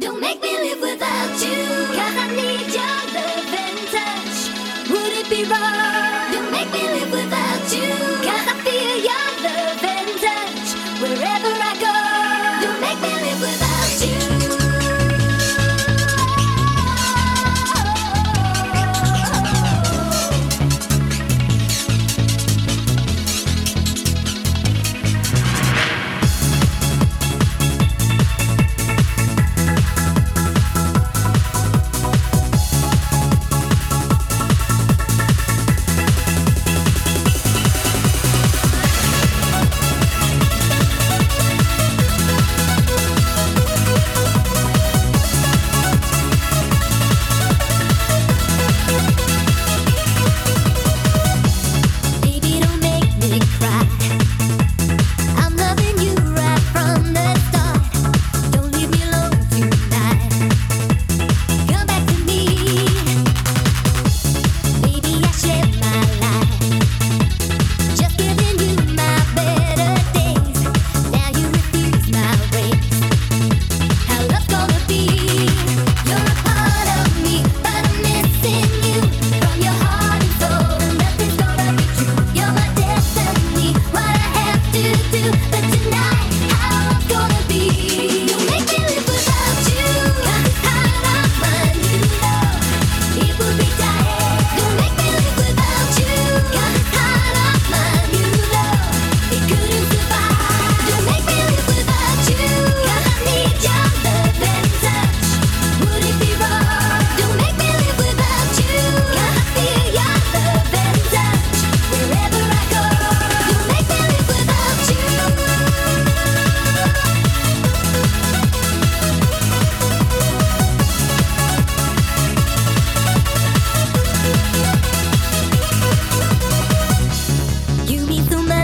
Don't make me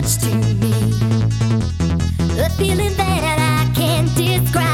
much to me. The feeling that I can't describe.